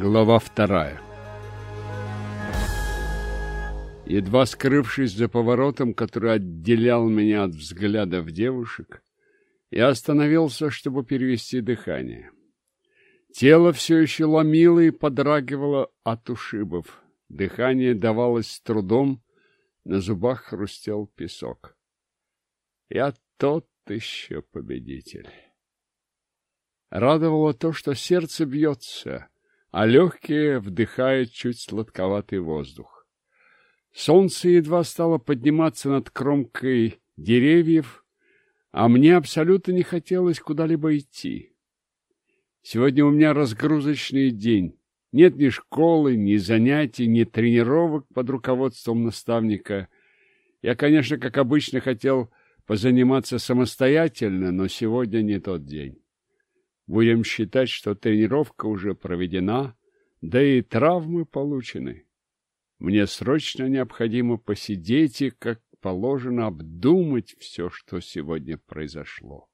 Глава вторая Едва скрывшись за поворотом, который отделял меня от взглядов девушек, я остановился, чтобы перевести дыхание. Тело все еще ломило и подрагивало от ушибов. Дыхание давалось с трудом, на зубах хрустел песок. Я тот еще победитель. Радовало то, что сердце бьется, а легкие вдыхают чуть сладковатый воздух. Солнце едва стало подниматься над кромкой деревьев, а мне абсолютно не хотелось куда-либо идти. Сегодня у меня разгрузочный день. Нет ни школы, ни занятий, ни тренировок под руководством наставника. Я, конечно, как обычно, хотел позаниматься самостоятельно, но сегодня не тот день. Будем считать, что тренировка уже проведена, да и травмы получены. Мне срочно необходимо посидеть и, как положено, обдумать все, что сегодня произошло.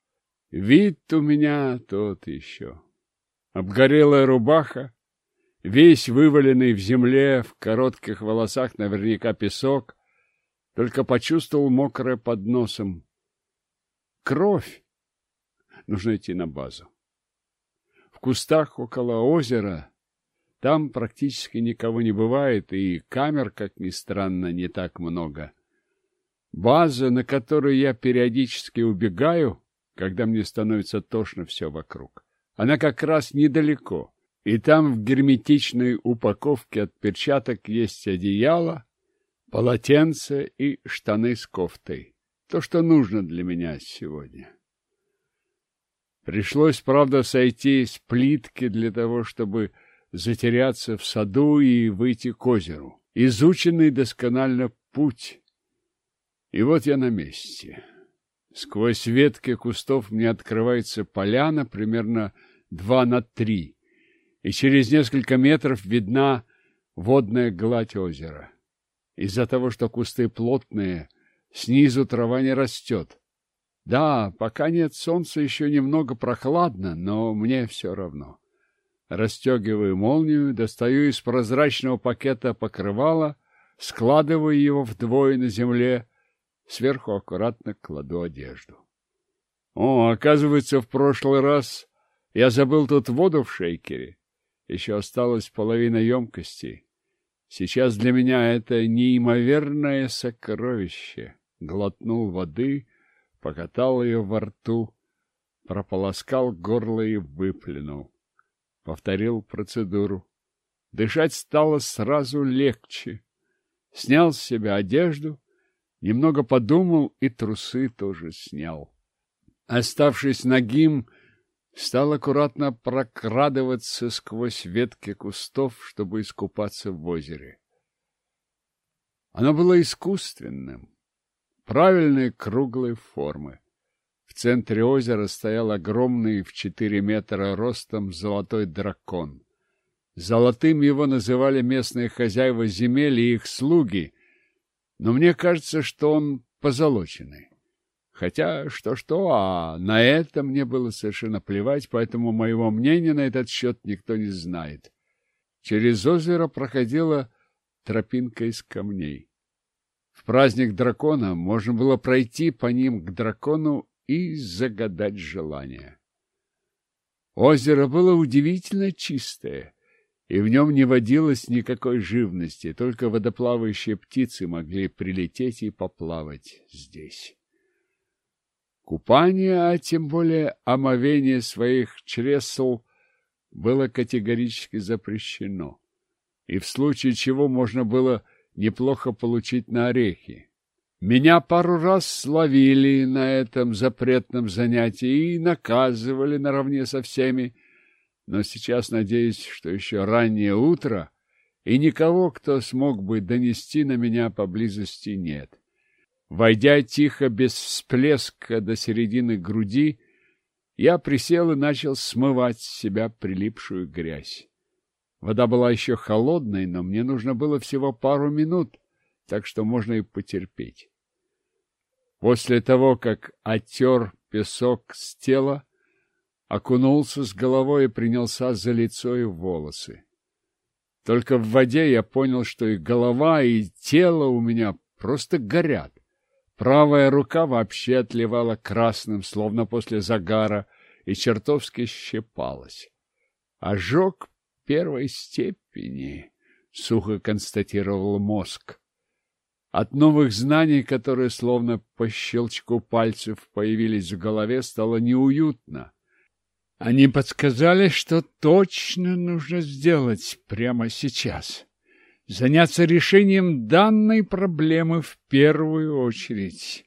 Вид у меня тот еще. Обгорелая рубаха, весь вываленный в земле, в коротких волосах наверняка песок, только почувствовал мокрое под носом. Кровь! Нужно идти на базу кустах около озера. Там практически никого не бывает, и камер, как ни странно, не так много. База, на которую я периодически убегаю, когда мне становится тошно все вокруг. Она как раз недалеко, и там в герметичной упаковке от перчаток есть одеяло, полотенце и штаны с кофтой. То, что нужно для меня сегодня. Пришлось, правда, сойти с плитки для того, чтобы затеряться в саду и выйти к озеру. Изученный досконально путь. И вот я на месте. Сквозь ветки кустов мне открывается поляна примерно два на три, и через несколько метров видна водная гладь озера. Из-за того, что кусты плотные, снизу трава не растет. Да, пока нет солнца, еще немного прохладно, но мне все равно. Расстегиваю молнию, достаю из прозрачного пакета покрывало, складываю его вдвое на земле, сверху аккуратно кладу одежду. О, оказывается, в прошлый раз я забыл тут воду в шейкере. Еще осталась половина емкости. Сейчас для меня это неимоверное сокровище. Глотнул воды — покатал ее во рту, прополоскал горло и выплюнул. Повторил процедуру. Дышать стало сразу легче. Снял с себя одежду, немного подумал и трусы тоже снял. Оставшись нагим, стал аккуратно прокрадываться сквозь ветки кустов, чтобы искупаться в озере. Оно было искусственным, правильной круглой формы. В центре озера стоял огромный в четыре метра ростом золотой дракон. Золотым его называли местные хозяева земель и их слуги, но мне кажется, что он позолоченный. Хотя что-что, а на это мне было совершенно плевать, поэтому моего мнения на этот счет никто не знает. Через озеро проходила тропинка из камней. В праздник дракона можно было пройти по ним к дракону и загадать желание. Озеро было удивительно чистое, и в нем не водилось никакой живности, только водоплавающие птицы могли прилететь и поплавать здесь. Купание, а тем более омовение своих чресл было категорически запрещено, и в случае чего можно было неплохо получить на орехи. Меня пару раз словили на этом запретном занятии и наказывали наравне со всеми, но сейчас надеюсь, что еще раннее утро, и никого, кто смог бы донести на меня поблизости, нет. Войдя тихо, без всплеска до середины груди, я присел и начал смывать с себя прилипшую грязь. Вода была еще холодной, но мне нужно было всего пару минут, так что можно и потерпеть. После того, как оттер песок с тела, окунулся с головой и принялся за лицо и волосы. Только в воде я понял, что и голова, и тело у меня просто горят. Правая рука вообще отливала красным, словно после загара, и чертовски щипалась. Ожог первой степени, сухо констатировал мозг. От новых знаний, которые словно по щелчку пальцев появились в голове, стало неуютно. Они подсказали, что точно нужно сделать прямо сейчас. Заняться решением данной проблемы в первую очередь.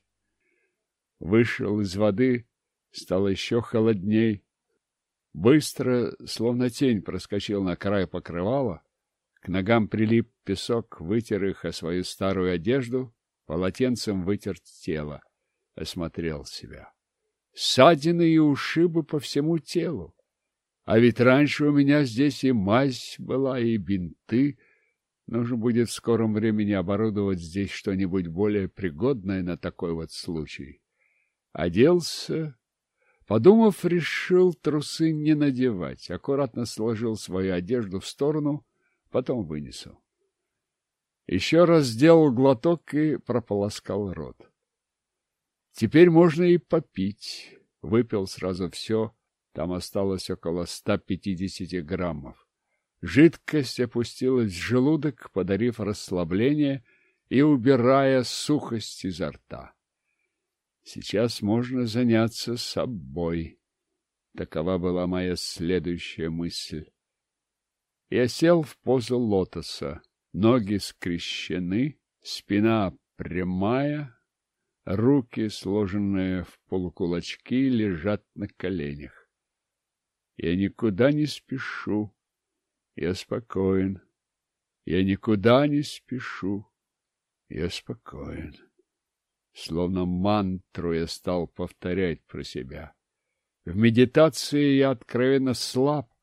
Вышел из воды, стало еще холодней. Быстро, словно тень, проскочил на край покрывала, к ногам прилип песок, вытер их о свою старую одежду, полотенцем вытер тело, осмотрел себя. Ссадины и ушибы по всему телу. А ведь раньше у меня здесь и мазь была, и бинты. Нужно будет в скором времени оборудовать здесь что-нибудь более пригодное на такой вот случай. Оделся, подумав, решил трусы не надевать, аккуратно сложил свою одежду в сторону — потом вынесу. Еще раз сделал глоток и прополоскал рот. Теперь можно и попить. Выпил сразу все, там осталось около 150 граммов. Жидкость опустилась в желудок, подарив расслабление и убирая сухость изо рта. Сейчас можно заняться собой. Такова была моя следующая мысль. Я сел в позу лотоса. Ноги скрещены, спина прямая, руки, сложенные в полукулачки, лежат на коленях. Я никуда не спешу. Я спокоен. Я никуда не спешу. Я спокоен. Словно мантру я стал повторять про себя. В медитации я откровенно слаб,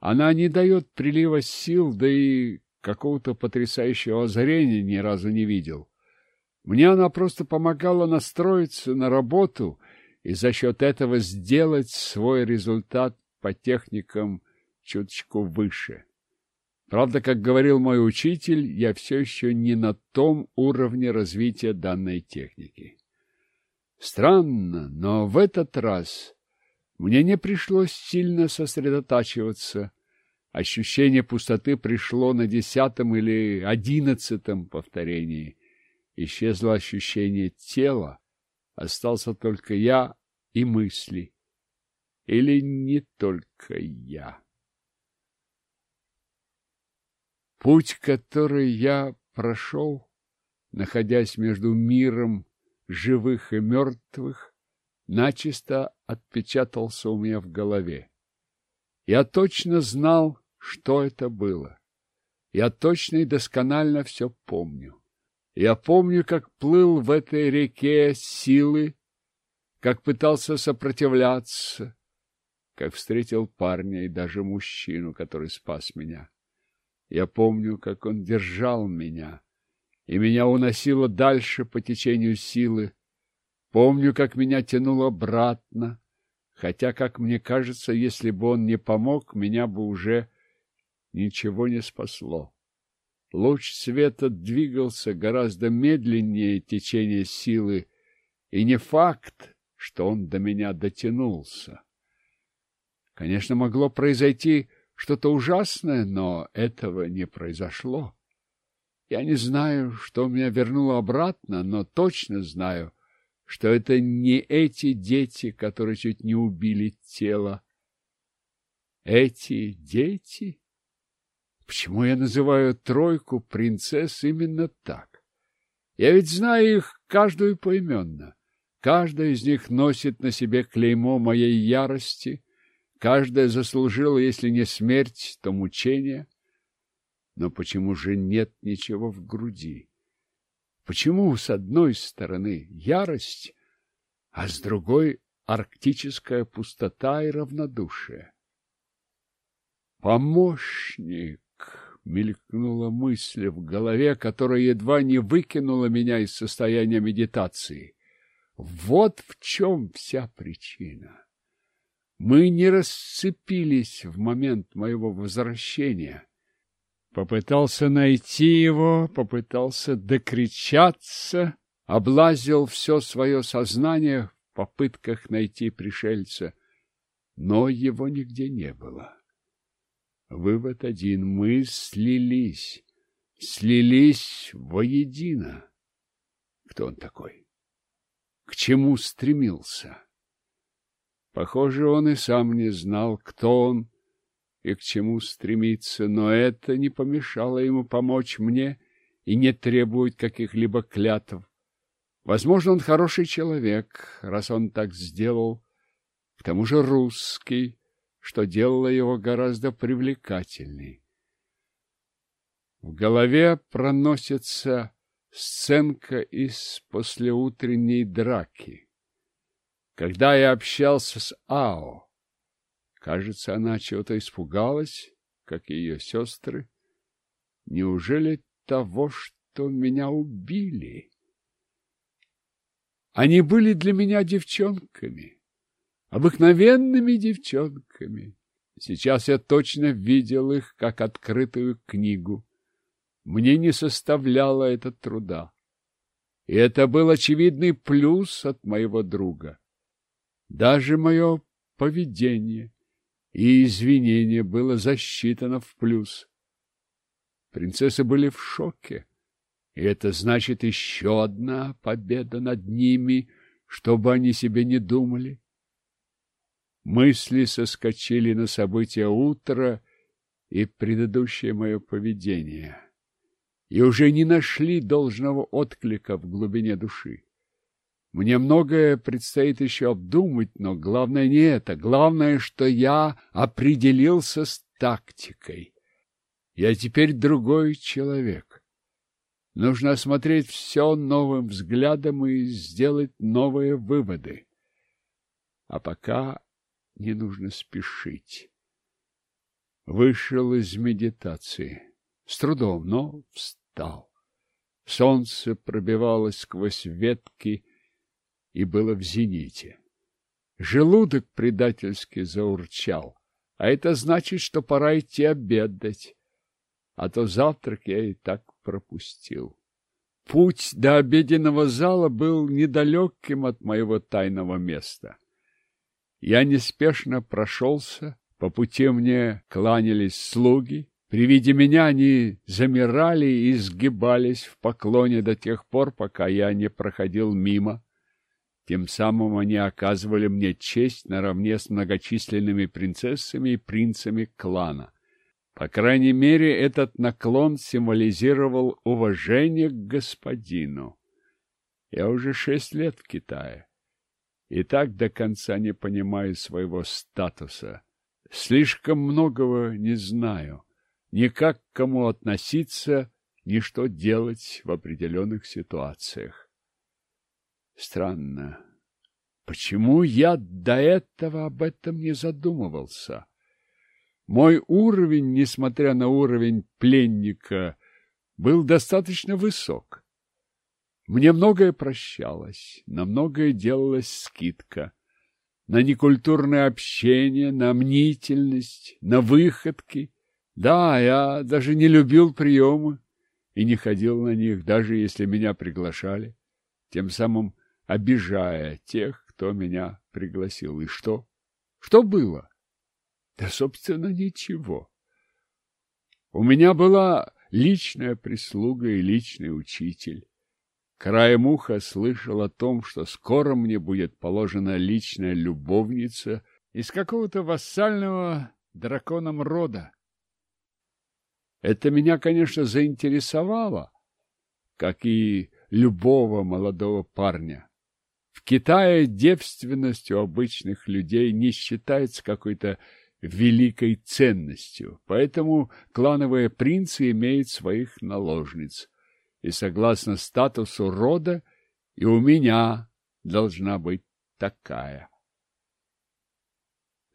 она не дает прилива сил, да и какого-то потрясающего озарения ни разу не видел. Мне она просто помогала настроиться на работу и за счет этого сделать свой результат по техникам чуточку выше. Правда, как говорил мой учитель, я все еще не на том уровне развития данной техники. Странно, но в этот раз мне не пришлось сильно сосредотачиваться. Ощущение пустоты пришло на десятом или одиннадцатом повторении. Исчезло ощущение тела, остался только я и мысли. Или не только я. Путь, который я прошел, находясь между миром живых и мертвых, начисто отпечатался у меня в голове. Я точно знал, что это было. Я точно и досконально все помню. Я помню, как плыл в этой реке силы, как пытался сопротивляться, как встретил парня и даже мужчину, который спас меня. Я помню, как он держал меня, и меня уносило дальше по течению силы, Помню, как меня тянуло обратно, хотя, как мне кажется, если бы он не помог, меня бы уже ничего не спасло. Луч света двигался гораздо медленнее течения силы, и не факт, что он до меня дотянулся. Конечно, могло произойти что-то ужасное, но этого не произошло. Я не знаю, что меня вернуло обратно, но точно знаю, что это не эти дети, которые чуть не убили тело. Эти дети? Почему я называю тройку принцесс именно так? Я ведь знаю их каждую поименно. Каждая из них носит на себе клеймо моей ярости, каждая заслужила, если не смерть, то мучение. Но почему же нет ничего в груди? Почему с одной стороны ярость, а с другой арктическая пустота и равнодушие? Помощник! Мелькнула мысль в голове, которая едва не выкинула меня из состояния медитации. Вот в чем вся причина. Мы не расцепились в момент моего возвращения. Попытался найти его, попытался докричаться, облазил все свое сознание в попытках найти пришельца, но его нигде не было. Вывод один — мы слились, слились воедино. Кто он такой? К чему стремился? Похоже, он и сам не знал, кто он и к чему стремится, но это не помешало ему помочь мне и не требует каких-либо клятв. Возможно, он хороший человек, раз он так сделал, к тому же русский, что делало его гораздо привлекательней. В голове проносится сценка из послеутренней драки. Когда я общался с Ао, кажется, она чего-то испугалась, как и ее сестры. Неужели того, что меня убили? Они были для меня девчонками, обыкновенными девчонками. Сейчас я точно видел их, как открытую книгу. Мне не составляло это труда. И это был очевидный плюс от моего друга. Даже мое поведение и извинение было засчитано в плюс. Принцессы были в шоке, и это значит еще одна победа над ними, чтобы они себе не думали. Мысли соскочили на события утра и предыдущее мое поведение и уже не нашли должного отклика в глубине души. Мне многое предстоит еще обдумать, но главное не это. Главное, что я определился с тактикой. Я теперь другой человек. Нужно осмотреть все новым взглядом и сделать новые выводы. А пока не нужно спешить. Вышел из медитации. С трудом, но встал. Солнце пробивалось сквозь ветки и было в зените. Желудок предательски заурчал, а это значит, что пора идти обедать, а то завтрак я и так пропустил. Путь до обеденного зала был недалеким от моего тайного места. Я неспешно прошелся, по пути мне кланялись слуги, при виде меня они замирали и сгибались в поклоне до тех пор, пока я не проходил мимо. Тем самым они оказывали мне честь наравне с многочисленными принцессами и принцами клана. По крайней мере, этот наклон символизировал уважение к господину. Я уже шесть лет в Китае и так до конца не понимаю своего статуса. Слишком многого не знаю ни как к кому относиться, ни что делать в определенных ситуациях. Странно. Почему я до этого об этом не задумывался? Мой уровень, несмотря на уровень пленника, был достаточно высок. Мне многое прощалось, на многое делалась скидка. На некультурное общение, на мнительность, на выходки — да, я даже не любил приемы и не ходил на них, даже если меня приглашали, тем самым обижая тех, кто меня пригласил. И что? Что было? Да, собственно, ничего. У меня была личная прислуга и личный учитель. Краем уха слышал о том, что скоро мне будет положена личная любовница из какого-то вассального драконом рода. Это меня, конечно, заинтересовало, как и любого молодого парня. В Китае девственность у обычных людей не считается какой-то великой ценностью, поэтому клановые принцы имеют своих наложниц. И согласно статусу рода, и у меня должна быть такая.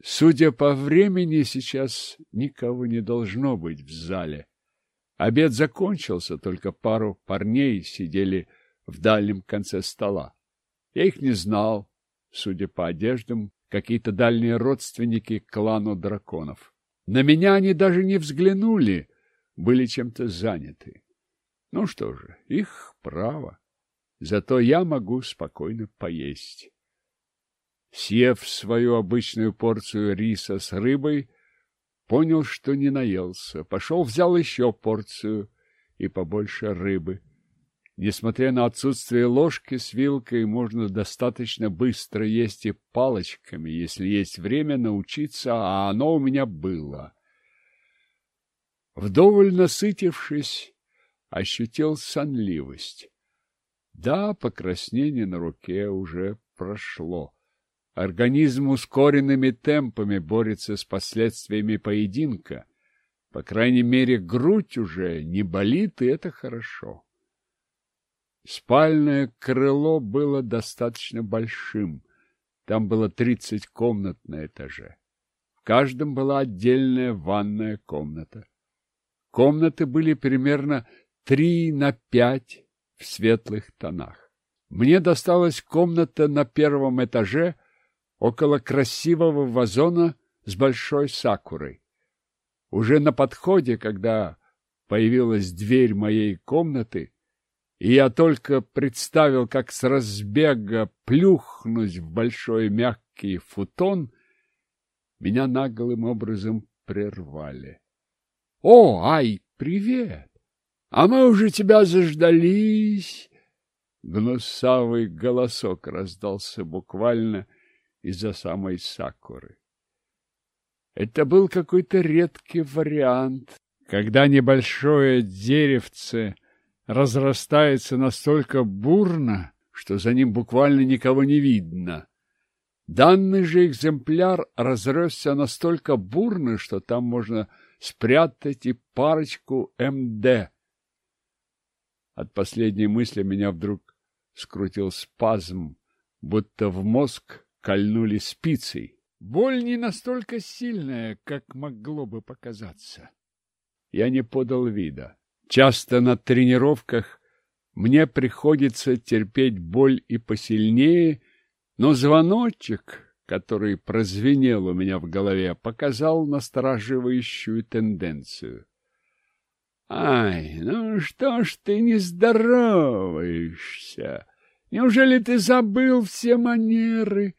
Судя по времени, сейчас никого не должно быть в зале. Обед закончился, только пару парней сидели в дальнем конце стола. Я их не знал, судя по одеждам, какие-то дальние родственники клану драконов. На меня они даже не взглянули, были чем-то заняты. Ну что же, их право. Зато я могу спокойно поесть. Съев свою обычную порцию риса с рыбой, понял, что не наелся. Пошел, взял еще порцию и побольше рыбы. Несмотря на отсутствие ложки с вилкой, можно достаточно быстро есть и палочками, если есть время научиться, а оно у меня было. Вдоволь насытившись, ощутил сонливость. Да, покраснение на руке уже прошло. Организм ускоренными темпами борется с последствиями поединка. По крайней мере, грудь уже не болит, и это хорошо. Спальное крыло было достаточно большим. Там было тридцать комнат на этаже. В каждом была отдельная ванная комната. Комнаты были примерно три на пять в светлых тонах. Мне досталась комната на первом этаже около красивого вазона с большой сакурой. Уже на подходе, когда появилась дверь моей комнаты, и я только представил, как с разбега плюхнусь в большой мягкий футон, меня наглым образом прервали. — О, Ай, привет! А мы уже тебя заждались! Гнусавый голосок раздался буквально из-за самой сакуры. Это был какой-то редкий вариант, когда небольшое деревце разрастается настолько бурно, что за ним буквально никого не видно. Данный же экземпляр разросся настолько бурно, что там можно спрятать и парочку МД. От последней мысли меня вдруг скрутил спазм, будто в мозг кольнули спицей. Боль не настолько сильная, как могло бы показаться. Я не подал вида. Часто на тренировках мне приходится терпеть боль и посильнее, но звоночек, который прозвенел у меня в голове, показал настораживающую тенденцию. Ай, ну что ж ты не здороваешься? Неужели ты забыл все манеры?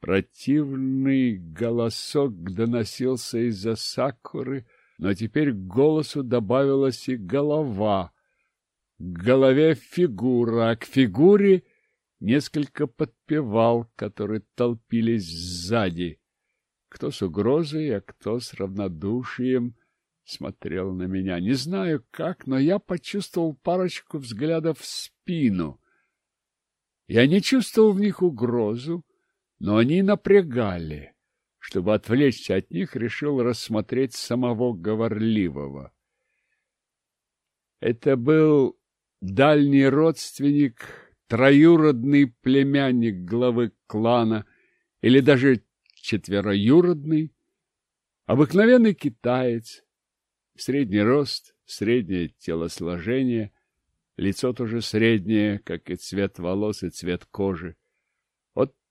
Противный голосок доносился из-за сакуры, но теперь к голосу добавилась и голова. К голове фигура, а к фигуре несколько подпевал, которые толпились сзади. Кто с угрозой, а кто с равнодушием — смотрел на меня. Не знаю как, но я почувствовал парочку взглядов в спину. Я не чувствовал в них угрозу, но они напрягали. Чтобы отвлечься от них, решил рассмотреть самого говорливого. Это был дальний родственник, троюродный племянник главы клана или даже четвероюродный, обыкновенный китаец, Средний рост, среднее телосложение, лицо тоже среднее, как и цвет волос и цвет кожи.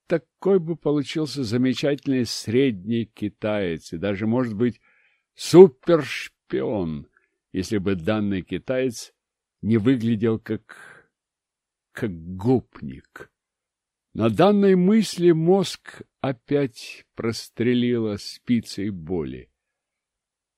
Такой бы получился замечательный средний китаец, и даже, может быть, супершпион, если бы данный китаец не выглядел как... как гопник. На данной мысли мозг опять прострелила спицей боли.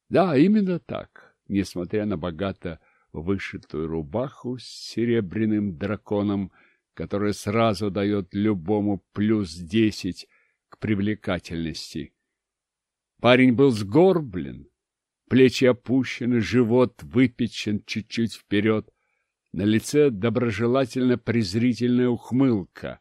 Да, именно так, несмотря на богато вышитую рубаху с серебряным драконом, которая сразу дает любому плюс десять к привлекательности. Парень был сгорблен, плечи опущены, живот выпечен чуть-чуть вперед, на лице доброжелательно-презрительная ухмылка.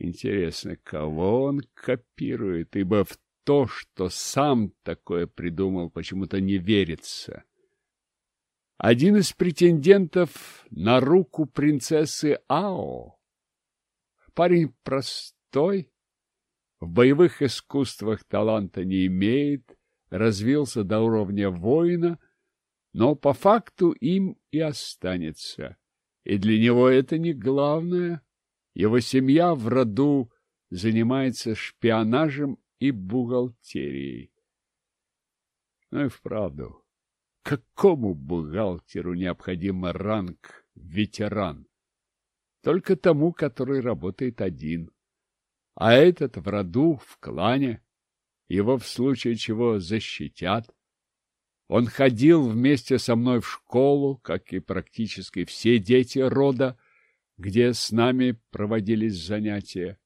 Интересно, кого он копирует, ибо в то, что сам такое придумал, почему-то не верится. Один из претендентов на руку принцессы Ао. Парень простой, в боевых искусствах таланта не имеет, развился до уровня воина, но по факту им и останется. И для него это не главное. Его семья в роду занимается шпионажем и бухгалтерией. Ну и вправду, Какому бухгалтеру необходим ранг ветеран? Только тому, который работает один. А этот в роду, в клане. Его в случае чего защитят. Он ходил вместе со мной в школу, как и практически все дети рода, где с нами проводились занятия.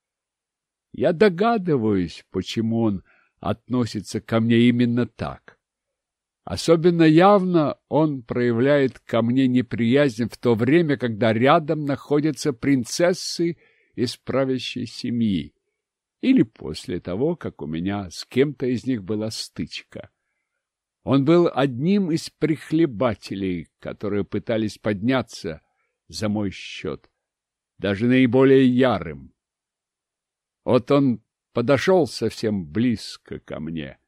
Я догадываюсь, почему он относится ко мне именно так. Особенно явно он проявляет ко мне неприязнь в то время, когда рядом находятся принцессы из правящей семьи, или после того, как у меня с кем-то из них была стычка. Он был одним из прихлебателей, которые пытались подняться за мой счет, даже наиболее ярым. Вот он подошел совсем близко ко мне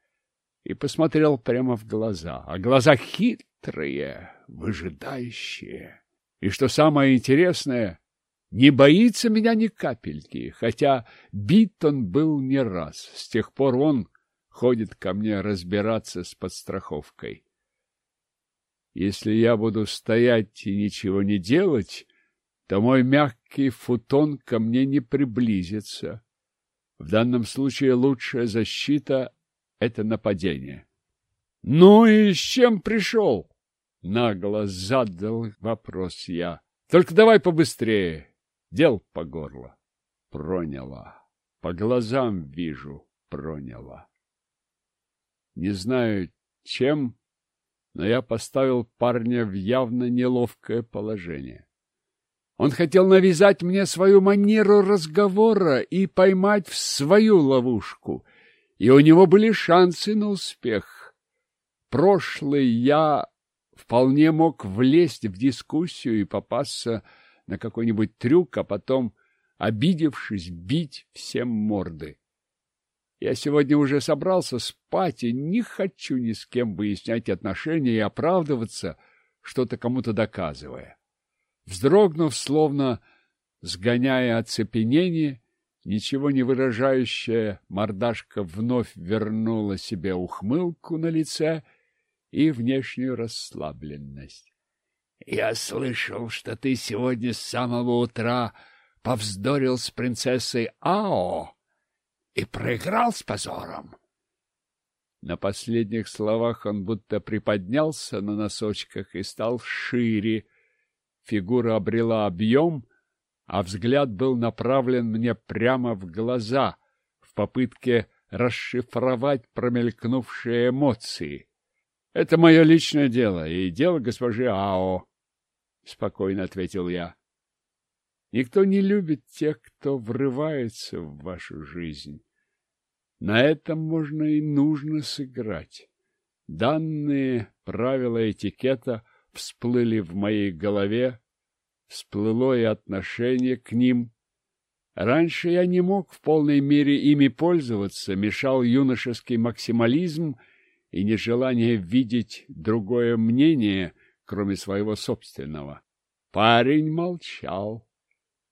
и посмотрел прямо в глаза, а глаза хитрые, выжидающие. И что самое интересное, не боится меня ни капельки, хотя бит он был не раз. С тех пор он ходит ко мне разбираться с подстраховкой. Если я буду стоять и ничего не делать, то мой мягкий футон ко мне не приблизится. В данном случае лучшая защита — это нападение. — Ну и с чем пришел? — нагло задал вопрос я. — Только давай побыстрее. Дел по горло. Проняла. По глазам вижу, проняла. Не знаю, чем, но я поставил парня в явно неловкое положение. Он хотел навязать мне свою манеру разговора и поймать в свою ловушку, и у него были шансы на успех. Прошлый я вполне мог влезть в дискуссию и попасться на какой-нибудь трюк, а потом, обидевшись, бить всем морды. Я сегодня уже собрался спать и не хочу ни с кем выяснять отношения и оправдываться, что-то кому-то доказывая. Вздрогнув, словно сгоняя оцепенение, ничего не выражающая мордашка вновь вернула себе ухмылку на лице и внешнюю расслабленность. — Я слышал, что ты сегодня с самого утра повздорил с принцессой Ао и проиграл с позором. На последних словах он будто приподнялся на носочках и стал шире, фигура обрела объем, а взгляд был направлен мне прямо в глаза в попытке расшифровать промелькнувшие эмоции. Это мое личное дело и дело госпожи Ао, — спокойно ответил я. Никто не любит тех, кто врывается в вашу жизнь. На этом можно и нужно сыграть. Данные правила этикета — всплыли в моей голове, всплыло и отношение к ним. Раньше я не мог в полной мере ими пользоваться, мешал юношеский максимализм и нежелание видеть другое мнение, кроме своего собственного. Парень молчал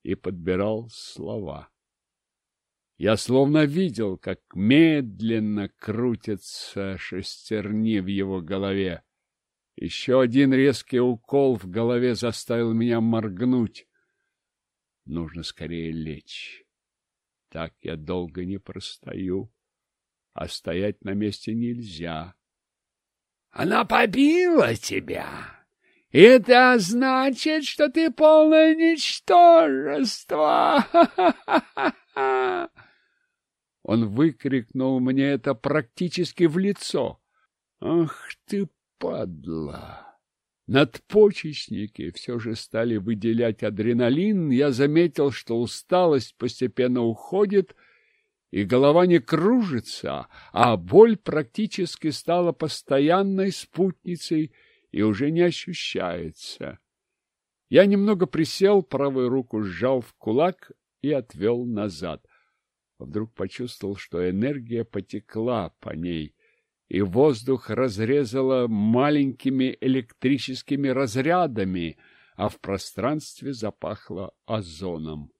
и подбирал слова. Я словно видел, как медленно крутятся шестерни в его голове. Еще один резкий укол в голове заставил меня моргнуть. Нужно скорее лечь. Так я долго не простою, а стоять на месте нельзя. Она побила тебя. Это значит, что ты полное ничтожество. Он выкрикнул мне это практически в лицо. Ах ты, падла. Надпочечники все же стали выделять адреналин. Я заметил, что усталость постепенно уходит, и голова не кружится, а боль практически стала постоянной спутницей и уже не ощущается. Я немного присел, правую руку сжал в кулак и отвел назад. Вдруг почувствовал, что энергия потекла по ней, и воздух разрезало маленькими электрическими разрядами, а в пространстве запахло озоном.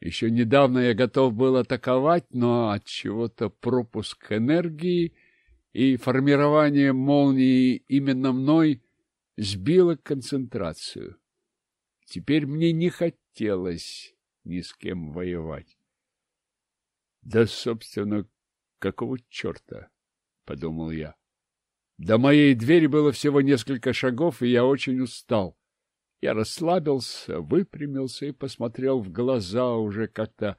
Еще недавно я готов был атаковать, но от чего-то пропуск энергии и формирование молнии именно мной сбило концентрацию. Теперь мне не хотелось ни с кем воевать. Да, собственно, какого черта, — подумал я. До моей двери было всего несколько шагов, и я очень устал. Я расслабился, выпрямился и посмотрел в глаза уже как-то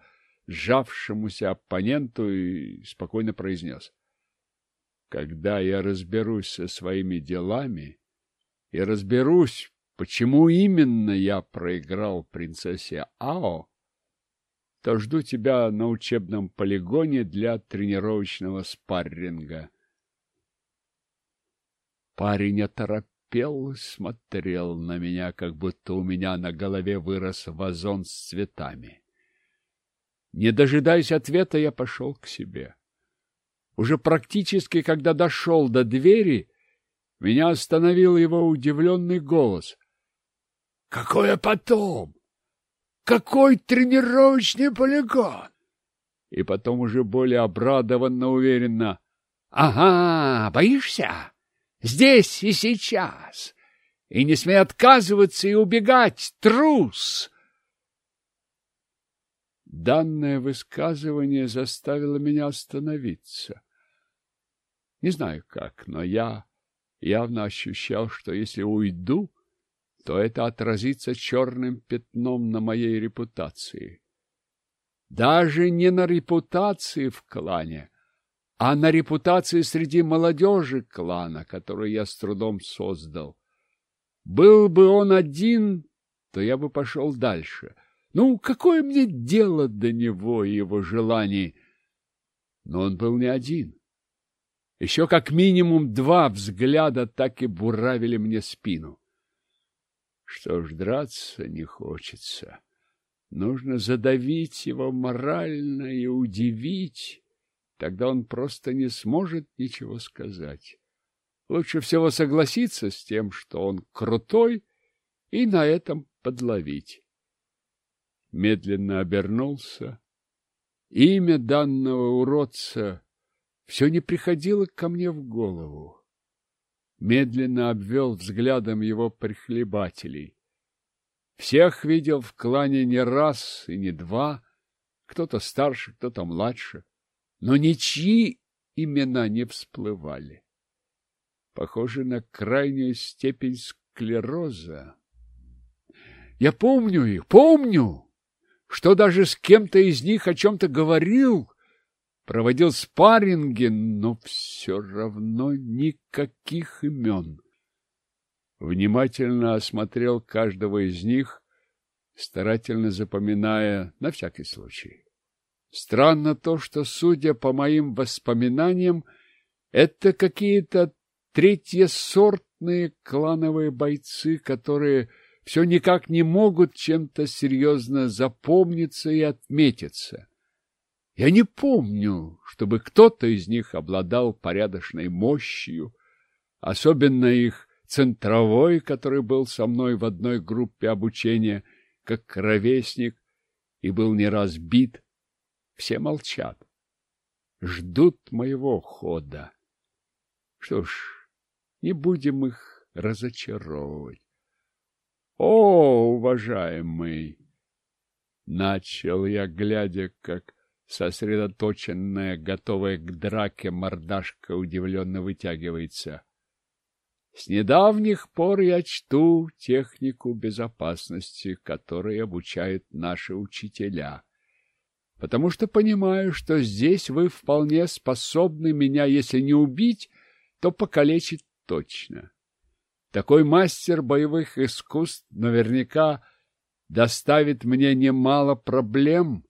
сжавшемуся оппоненту и спокойно произнес. Когда я разберусь со своими делами и разберусь, почему именно я проиграл принцессе Ао, то жду тебя на учебном полигоне для тренировочного спарринга. Парень оторопел, смотрел на меня, как будто у меня на голове вырос вазон с цветами. Не дожидаясь ответа, я пошел к себе. Уже практически, когда дошел до двери, меня остановил его удивленный голос. — Какое потом? Какой тренировочный полигон? И потом уже более обрадованно, уверенно. — Ага, боишься? Здесь и сейчас. И не смей отказываться и убегать, трус! Данное высказывание заставило меня остановиться. Не знаю как, но я явно ощущал, что если уйду, то это отразится черным пятном на моей репутации. Даже не на репутации в клане, а на репутации среди молодежи клана, которую я с трудом создал. Был бы он один, то я бы пошел дальше. Ну, какое мне дело до него и его желаний? Но он был не один. Еще как минимум два взгляда так и буравили мне спину. Что ж, драться не хочется. Нужно задавить его морально и удивить. Тогда он просто не сможет ничего сказать. Лучше всего согласиться с тем, что он крутой, и на этом подловить. Медленно обернулся. Имя данного уродца все не приходило ко мне в голову. Медленно обвел взглядом его прихлебателей. Всех видел в клане не раз и не два, кто-то старше, кто-то младше но ничьи имена не всплывали. Похоже на крайнюю степень склероза. Я помню их, помню, что даже с кем-то из них о чем-то говорил, проводил спарринги, но все равно никаких имен. Внимательно осмотрел каждого из них, старательно запоминая на всякий случай. Странно то, что, судя по моим воспоминаниям, это какие-то третьесортные клановые бойцы, которые все никак не могут чем-то серьезно запомниться и отметиться. Я не помню, чтобы кто-то из них обладал порядочной мощью, особенно их центровой, который был со мной в одной группе обучения, как ровесник, и был не разбит. Все молчат. Ждут моего хода. Что ж, не будем их разочаровывать. О, уважаемый! Начал я, глядя, как сосредоточенная, готовая к драке мордашка удивленно вытягивается. С недавних пор я чту технику безопасности, которой обучают наши учителя потому что понимаю, что здесь вы вполне способны меня, если не убить, то покалечить точно. Такой мастер боевых искусств наверняка доставит мне немало проблем,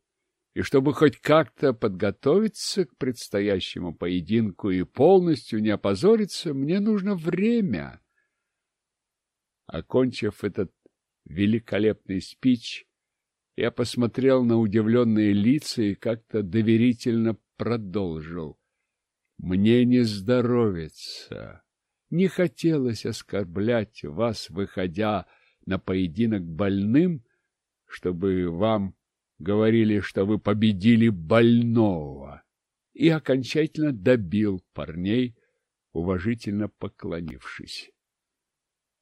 и чтобы хоть как-то подготовиться к предстоящему поединку и полностью не опозориться, мне нужно время. Окончив этот великолепный спич, я посмотрел на удивленные лица и как-то доверительно продолжил. Мне не здоровится. Не хотелось оскорблять вас, выходя на поединок больным, чтобы вам говорили, что вы победили больного. И окончательно добил парней, уважительно поклонившись.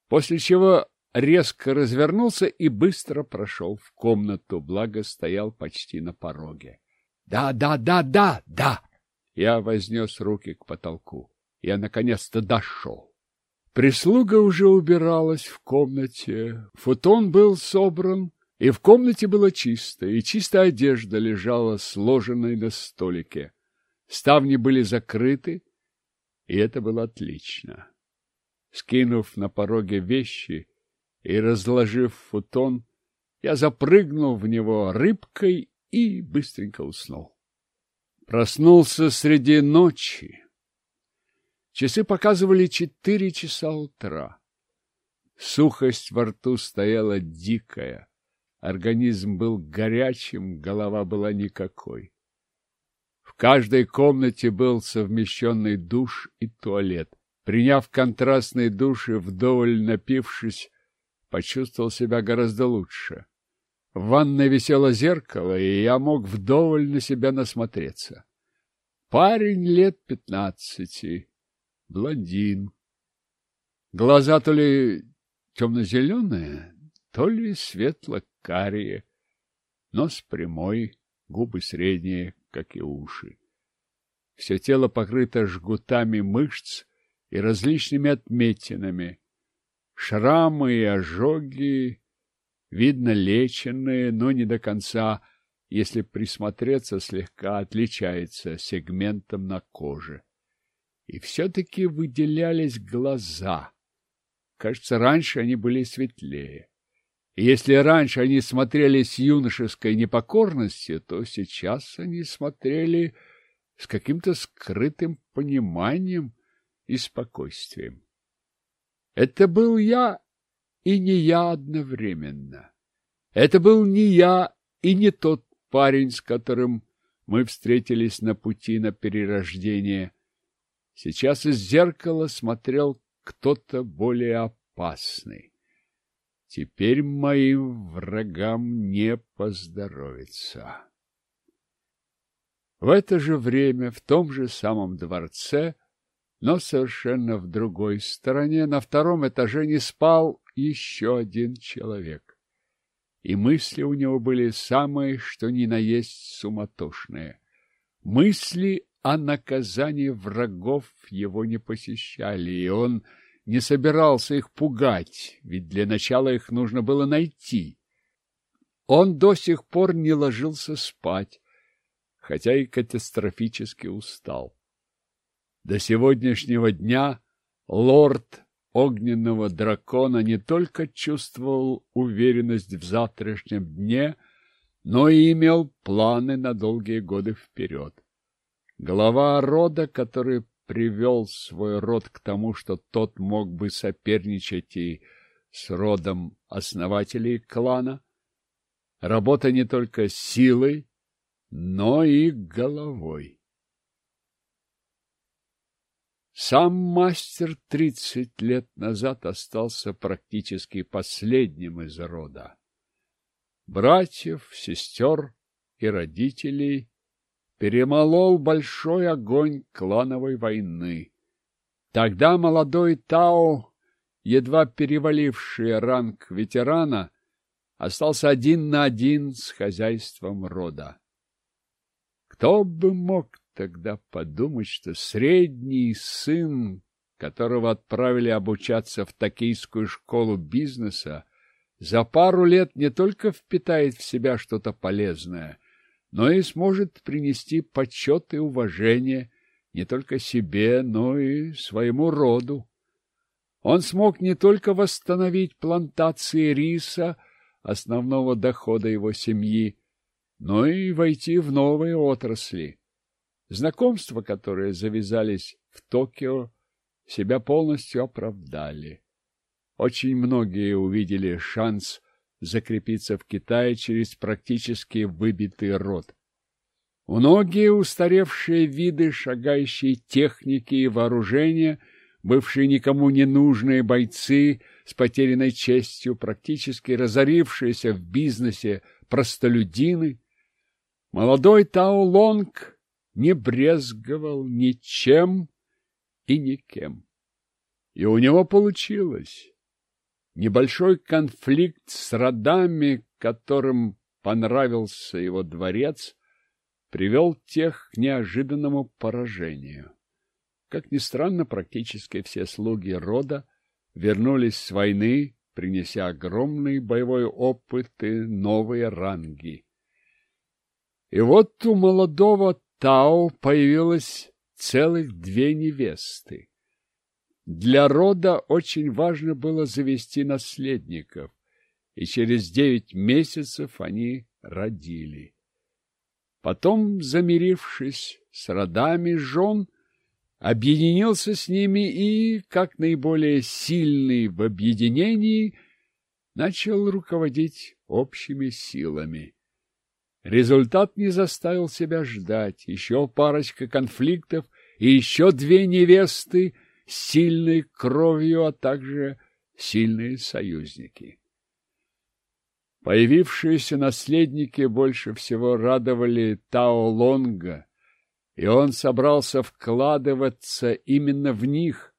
После чего резко развернулся и быстро прошел в комнату, благо стоял почти на пороге. «Да, да, да, да, да!» Я вознес руки к потолку. Я наконец-то дошел. Прислуга уже убиралась в комнате. Футон был собран, и в комнате было чисто, и чистая одежда лежала сложенной на столике. Ставни были закрыты, и это было отлично. Скинув на пороге вещи и разложив футон, я запрыгнул в него рыбкой и быстренько уснул. Проснулся среди ночи. Часы показывали четыре часа утра. Сухость во рту стояла дикая. Организм был горячим, голова была никакой. В каждой комнате был совмещенный душ и туалет. Приняв контрастные души, вдоволь напившись, почувствовал себя гораздо лучше. В ванной висело зеркало, и я мог вдоволь на себя насмотреться. Парень лет пятнадцати, блондин. Глаза то ли темно-зеленые, то ли светло-карие, нос прямой, губы средние, как и уши. Все тело покрыто жгутами мышц и различными отметинами. Шрамы и ожоги видно леченные, но не до конца, если присмотреться, слегка отличается сегментом на коже. И все-таки выделялись глаза. Кажется, раньше они были светлее. И если раньше они смотрели с юношеской непокорностью, то сейчас они смотрели с каким-то скрытым пониманием и спокойствием. Это был я и не я одновременно. Это был не я и не тот парень, с которым мы встретились на пути на перерождение. Сейчас из зеркала смотрел кто-то более опасный. Теперь моим врагам не поздоровится. В это же время в том же самом дворце, но совершенно в другой стороне, на втором этаже не спал еще один человек. И мысли у него были самые, что ни на есть суматошные. Мысли о наказании врагов его не посещали, и он не собирался их пугать, ведь для начала их нужно было найти. Он до сих пор не ложился спать, хотя и катастрофически устал. До сегодняшнего дня лорд огненного дракона не только чувствовал уверенность в завтрашнем дне, но и имел планы на долгие годы вперед. Глава рода, который привел свой род к тому, что тот мог бы соперничать и с родом основателей клана, работа не только силой, но и головой. Сам мастер тридцать лет назад остался практически последним из рода. Братьев, сестер и родителей перемолол большой огонь клановой войны. Тогда молодой Тао, едва переваливший ранг ветерана, остался один на один с хозяйством рода. Кто бы мог тогда подумать, что средний сын, которого отправили обучаться в токийскую школу бизнеса, за пару лет не только впитает в себя что-то полезное, но и сможет принести почет и уважение не только себе, но и своему роду. Он смог не только восстановить плантации риса, основного дохода его семьи, но и войти в новые отрасли. Знакомства, которые завязались в Токио, себя полностью оправдали. Очень многие увидели шанс закрепиться в Китае через практически выбитый род. Многие устаревшие виды шагающей техники и вооружения, бывшие никому не нужные бойцы с потерянной честью, практически разорившиеся в бизнесе простолюдины, молодой Тао Лонг не брезговал ничем и никем. И у него получилось. Небольшой конфликт с родами, которым понравился его дворец, привел тех к неожиданному поражению. Как ни странно, практически все слуги рода вернулись с войны, принеся огромный боевой опыт и новые ранги. И вот у молодого Тао появилось целых две невесты. Для рода очень важно было завести наследников, и через девять месяцев они родили. Потом, замирившись с родами жен, объединился с ними и, как наиболее сильный в объединении, начал руководить общими силами. Результат не заставил себя ждать. Еще парочка конфликтов и еще две невесты с сильной кровью, а также сильные союзники. Появившиеся наследники больше всего радовали Тао Лонга, и он собрался вкладываться именно в них.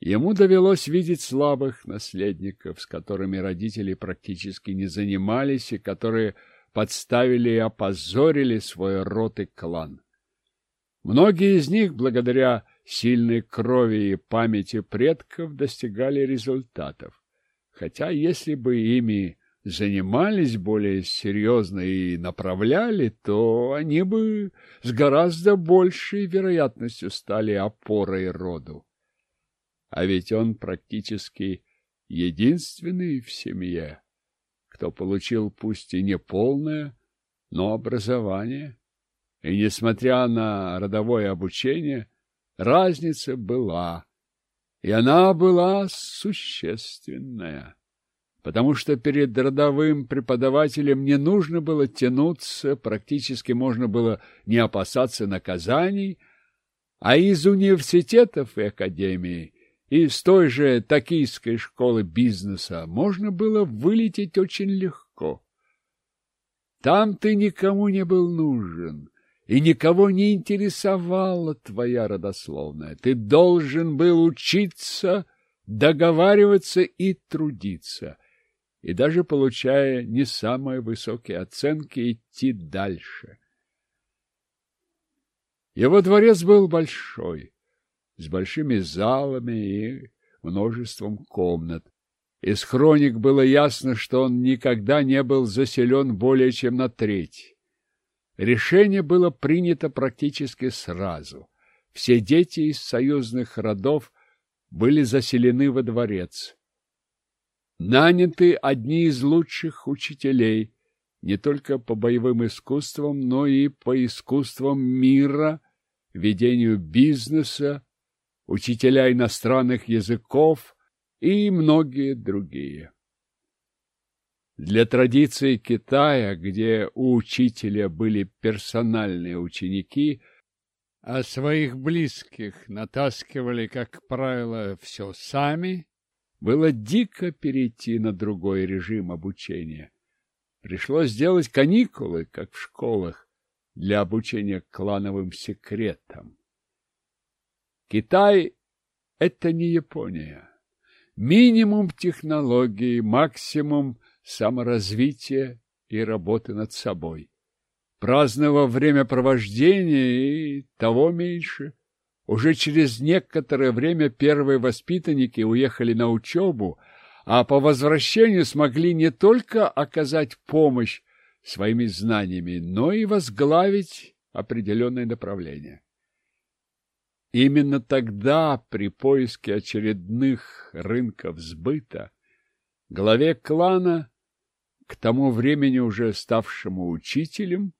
Ему довелось видеть слабых наследников, с которыми родители практически не занимались и которые подставили и опозорили свой род и клан. Многие из них, благодаря сильной крови и памяти предков, достигали результатов. Хотя, если бы ими занимались более серьезно и направляли, то они бы с гораздо большей вероятностью стали опорой роду. А ведь он практически единственный в семье кто получил пусть и не полное, но образование. И, несмотря на родовое обучение, разница была, и она была существенная, потому что перед родовым преподавателем не нужно было тянуться, практически можно было не опасаться наказаний, а из университетов и академий из той же токийской школы бизнеса можно было вылететь очень легко. Там ты никому не был нужен, и никого не интересовала твоя родословная. Ты должен был учиться, договариваться и трудиться, и даже получая не самые высокие оценки, идти дальше. Его дворец был большой с большими залами и множеством комнат. Из хроник было ясно, что он никогда не был заселен более чем на треть. Решение было принято практически сразу. Все дети из союзных родов были заселены во дворец. Наняты одни из лучших учителей, не только по боевым искусствам, но и по искусствам мира, ведению бизнеса, учителя иностранных языков и многие другие. Для традиции Китая, где у учителя были персональные ученики, а своих близких натаскивали, как правило, все сами, было дико перейти на другой режим обучения. Пришлось сделать каникулы, как в школах, для обучения клановым секретам. Китай – это не Япония. Минимум технологий, максимум саморазвития и работы над собой. Праздного времяпровождения и того меньше. Уже через некоторое время первые воспитанники уехали на учебу, а по возвращению смогли не только оказать помощь своими знаниями, но и возглавить определенное направление. Именно тогда, при поиске очередных рынков сбыта, главе клана, к тому времени уже ставшему учителем,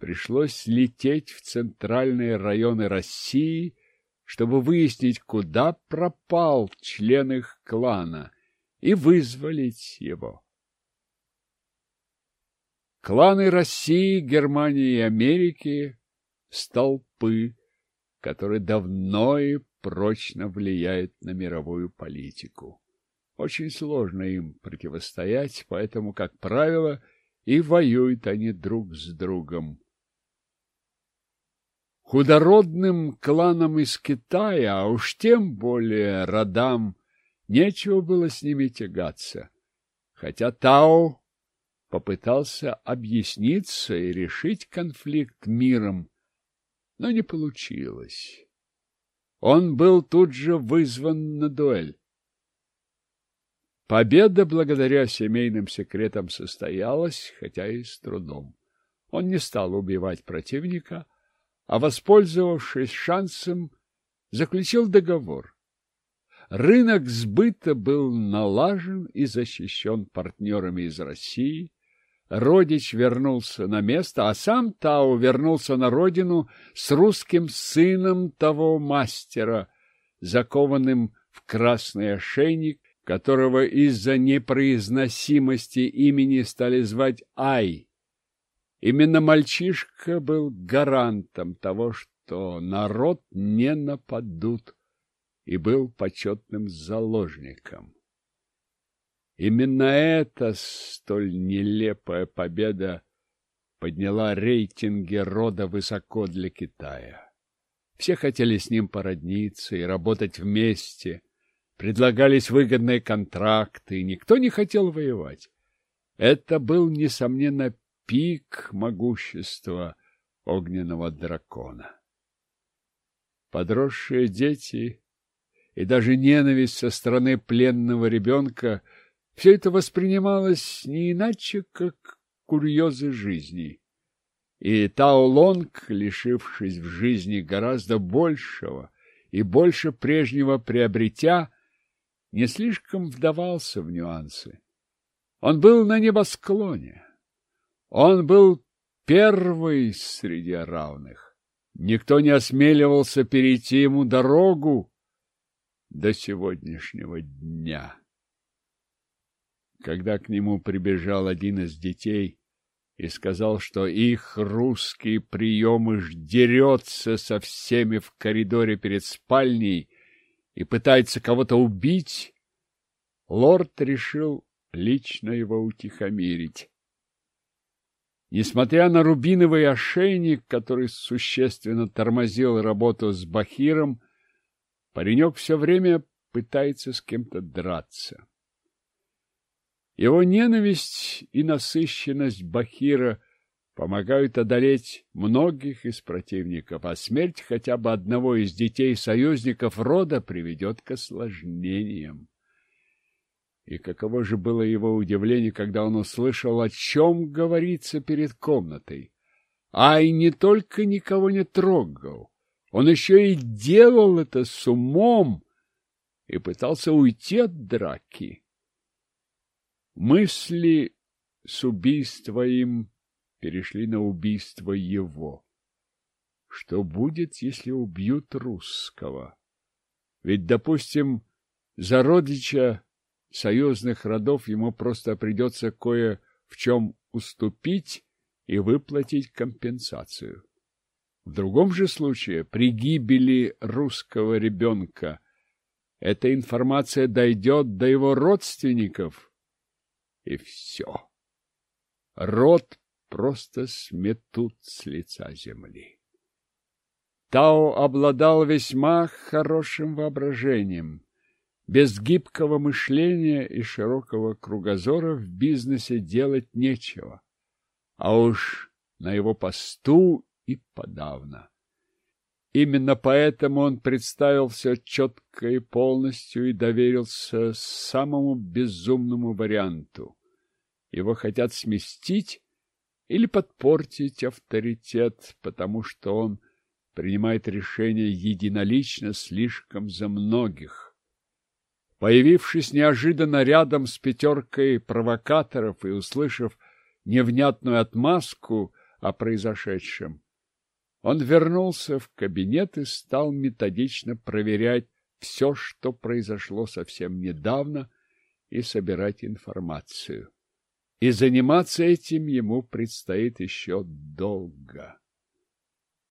пришлось лететь в центральные районы России, чтобы выяснить, куда пропал член их клана, и вызволить его. Кланы России, Германии и Америки — столпы, который давно и прочно влияет на мировую политику. Очень сложно им противостоять, поэтому, как правило, и воюют они друг с другом. Худородным кланам из Китая, а уж тем более родам, нечего было с ними тягаться. Хотя Тао попытался объясниться и решить конфликт миром, но не получилось. Он был тут же вызван на дуэль. Победа благодаря семейным секретам состоялась, хотя и с трудом. Он не стал убивать противника, а, воспользовавшись шансом, заключил договор. Рынок сбыта был налажен и защищен партнерами из России. Родич вернулся на место, а сам Тау вернулся на родину с русским сыном того мастера, закованным в красный ошейник которого из-за непроизносимости имени стали звать Ай. Именно мальчишка был гарантом того, что народ не нападут, и был почетным заложником. Именно эта столь нелепая победа подняла рейтинги рода высоко для Китая. Все хотели с ним породниться и работать вместе – предлагались выгодные контракты, и никто не хотел воевать. Это был, несомненно, пик могущества огненного дракона. Подросшие дети и даже ненависть со стороны пленного ребенка — все это воспринималось не иначе, как курьезы жизни. И Тао лишившись в жизни гораздо большего и больше прежнего приобретя, не слишком вдавался в нюансы. Он был на небосклоне. Он был первый среди равных. Никто не осмеливался перейти ему дорогу до сегодняшнего дня. Когда к нему прибежал один из детей и сказал, что их русский приемыш дерется со всеми в коридоре перед спальней, и пытается кого-то убить, лорд решил лично его утихомирить. Несмотря на рубиновый ошейник, который существенно тормозил работу с Бахиром, паренек все время пытается с кем-то драться. Его ненависть и насыщенность Бахира помогают одолеть многих из противников, а смерть хотя бы одного из детей союзников рода приведет к осложнениям. И каково же было его удивление, когда он услышал, о чем говорится перед комнатой. Ай не только никого не трогал, он еще и делал это с умом и пытался уйти от драки. Мысли с убийства им перешли на убийство его. Что будет, если убьют русского? Ведь, допустим, за родича союзных родов ему просто придется кое в чем уступить и выплатить компенсацию. В другом же случае, при гибели русского ребенка, эта информация дойдет до его родственников, и все. Род просто сметут с лица земли. Тао обладал весьма хорошим воображением. Без гибкого мышления и широкого кругозора в бизнесе делать нечего. А уж на его посту и подавно. Именно поэтому он представил все четко и полностью и доверился самому безумному варианту. Его хотят сместить или подпортить авторитет, потому что он принимает решения единолично слишком за многих. Появившись неожиданно рядом с пятеркой провокаторов и услышав невнятную отмазку о произошедшем, он вернулся в кабинет и стал методично проверять все, что произошло совсем недавно, и собирать информацию и заниматься этим ему предстоит еще долго.